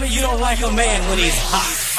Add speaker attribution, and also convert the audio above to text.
Speaker 1: me you don't like a man when he's hot.